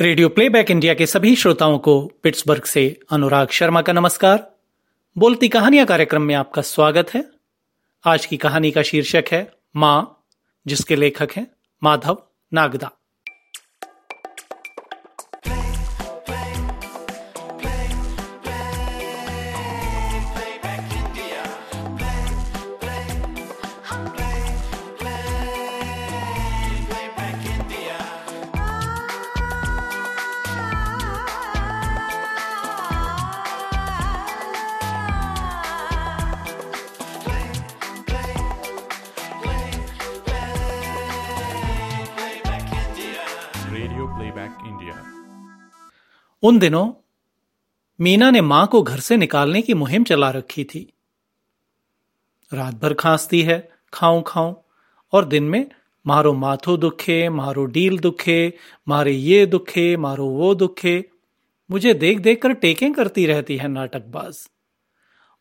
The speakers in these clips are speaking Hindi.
रेडियो प्लेबैक इंडिया के सभी श्रोताओं को पिट्सबर्ग से अनुराग शर्मा का नमस्कार। बोलती कहानियाँ कार्यक्रम में आपका स्वागत है। आज की कहानी का शीर्षक है माँ, जिसके लेखक हैं माधव नागदा। उन दिनों मीना ने माँ को घर से निकालने की मुहिम चला रखी थी। रात भर खांसती है, खाऊं खाऊं, और दिन में मारो माथो दुखे, मारो डील दुखे, मारे ये दुखे, मारो वो दुखे। मुझे देख देख कर टेकें करती रहती है नाटकबाज।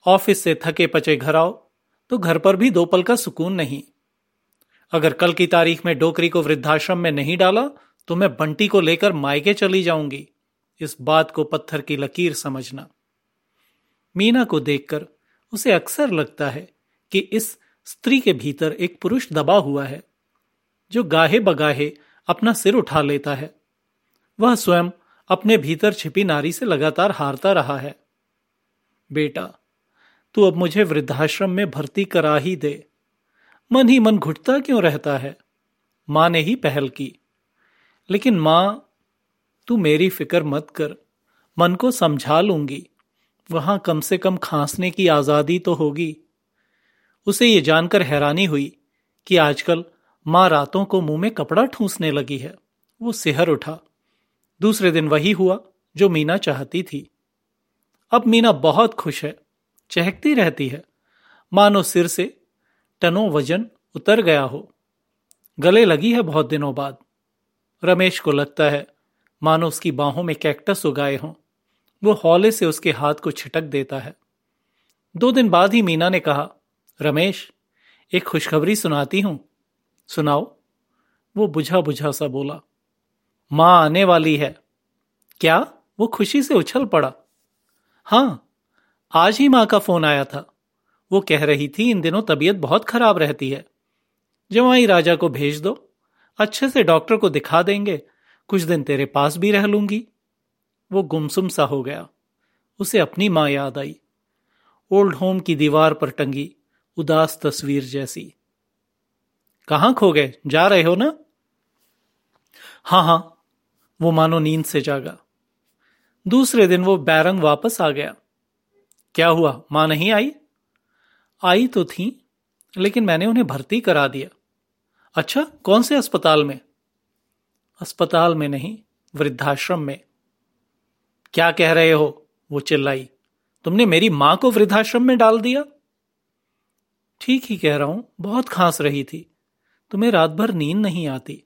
ऑफ़िस से थके पचे घर आओ तो घर पर भी दो पल का सुकून नहीं। अगर कल की तारीख में डोकरी को वृद्धाश्रम में नहीं डाला तो मैं बंटी को लेकर मायके चली जाऊँगी। इस बात को पत्थर की लकीर समझना। मीना को देखकर उसे अक्सर लगता है कि इस स्त्री के भीतर एक पुरुष दबा हुआ है, जो गाहे बगाहे अपना सिर उठा लेता है। वह स्वयं अपने भीतर छिपी नारी से लगातार हारता रहा है। बेटा, तू अब मुझे वृद्धाश्रम में भर्ती करा ही दे। मन ही मन घुटता क्यों रहता है? माँ ने ही पहल की। लेकिन माँ तू मेरी फ़िक्र मत कर। मन को समझा लूँगी। वहाँ कम से कम खांसने की आज़ादी तो होगी। उसे ये जानकर हैरानी हुई कि आजकल माँ रातों को मुँह में कपड़ा ठूंसने लगी है। वो सिहर उठा। दूसरे दिन वही हुआ जो मीना चाहती थी। अब मीना बहुत खुश है, चहकती रहती है। मानो सिर से टनों वज़न उतर गया हो। गले लगी है बहुत दिनों बाद। रमेश को लगता है मानो उसकी बाहों में कैक्टस उगाए हों। वो हौले से उसके हाथ को छिटक देता है। दो दिन बाद ही मीना ने कहा, रमेश, एक खुशखबरी सुनाती हूँ। सुनाओ। वो बुझा बुझा सा बोला, माँ आने वाली है। क्या वो खुशी से उछल पड़ा? हाँ, आज ही माँ का फ़ोन आया था। वो कह रही थी, इन दिनों तबीयत बहुत खराब रहती है। जवाई राजा को भेज दो, अच्छे से डॉक्टर को दिखा देंगे कुछ दिन तेरे पास भी रह लूँगी। वो गुमसुम सा हो गया। उसे अपनी माँ याद आई। ओल्ड होम की दीवार पर टंगी उदास तस्वीर जैसी। कहाँ खो गए? जा रहे हो ना? हाँ हाँ। वो मानो नींद से जागा। दूसरे दिन वो बैरंग वापस आ गया। क्या हुआ? माँ नहीं आई? आई तो थी, लेकिन मैंने उन्हें भर्ती करा दिया। अच्छा कौन से अस्पताल में? अस्पताल में नहीं, वृद्धाश्रम में। क्या कह रहे हो, वो चिल्लाई। तुमने मेरी माँ को वृद्धाश्रम में डाल दिया? ठीक ही कह रहा हूँ, बहुत खांस रही थी। तुम्हें रात भर नींद नहीं आती।